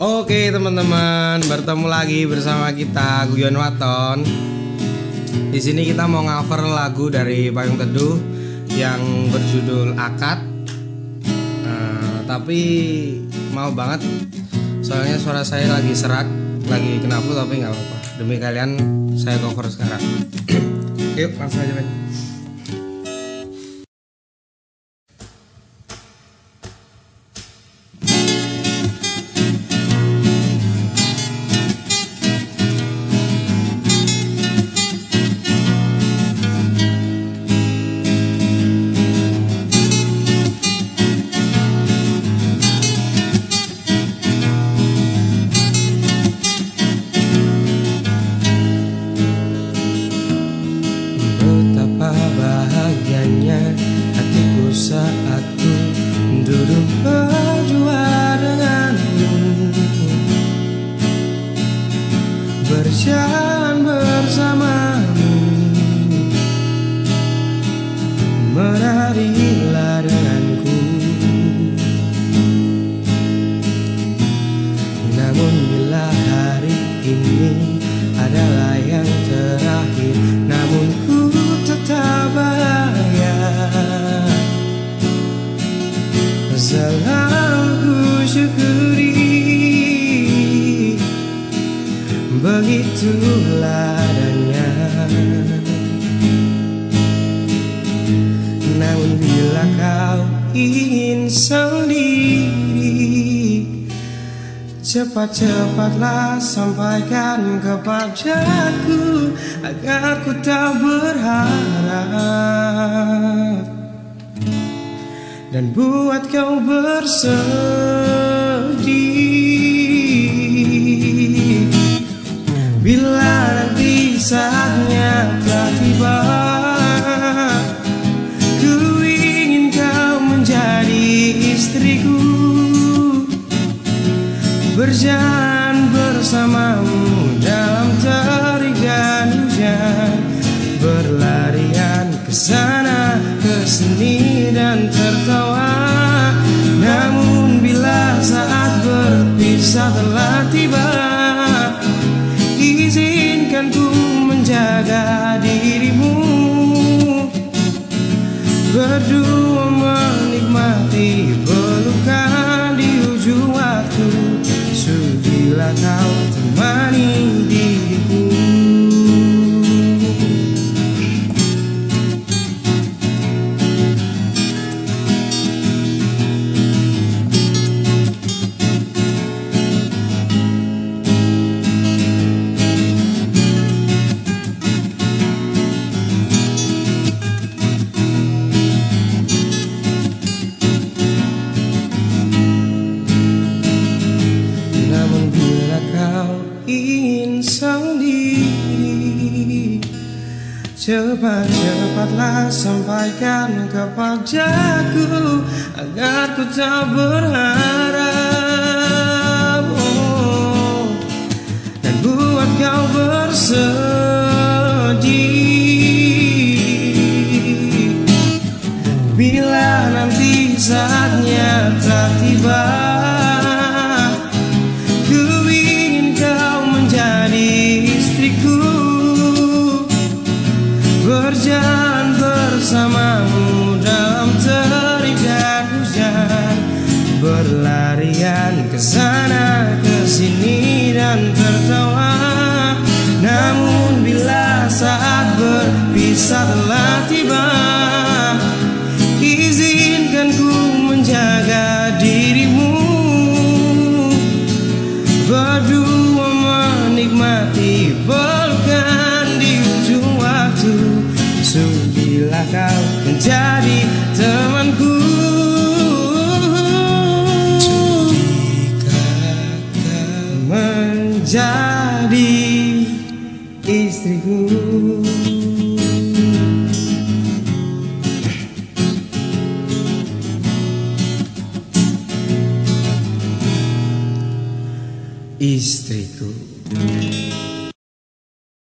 Oke teman-teman, bertemu lagi bersama kita Guyon Waton. Di sini kita mau cover lagu dari Payung Teduh yang berjudul Akad. Nah, tapi mau banget, soalnya suara saya lagi serak, lagi kena flu tapi nggak apa-apa. Demi kalian saya cover sekarang. Yuk langsung aja men. Berjalan bersamamu. Menarilah Namun bila kau ingin sendiri. Cepat-cepatlah sampaikan kepadaku Agar ku tak berharap. Dan buat kau bersedih Berjalan bersamamu dalam terik hujan. Berlarian ke sana ke sini dan tertawa. Namun bila saat berpisah telah tiba Izinkan ku menjaga dirimu. Berdua menikmati Cepat-cepatlah sampaikan kepadaku Agar ku tak berharap. Oh, Dan buat kau bersedih. Bila nanti saatnya tak tiba Berjalan bersamamu dalam terik dan hujan. Berlarian ke sana ke sini dan tertawa. Namun bila saat berpisah telah tiba Kau menjadi temanku. Menjadi istriku. Istri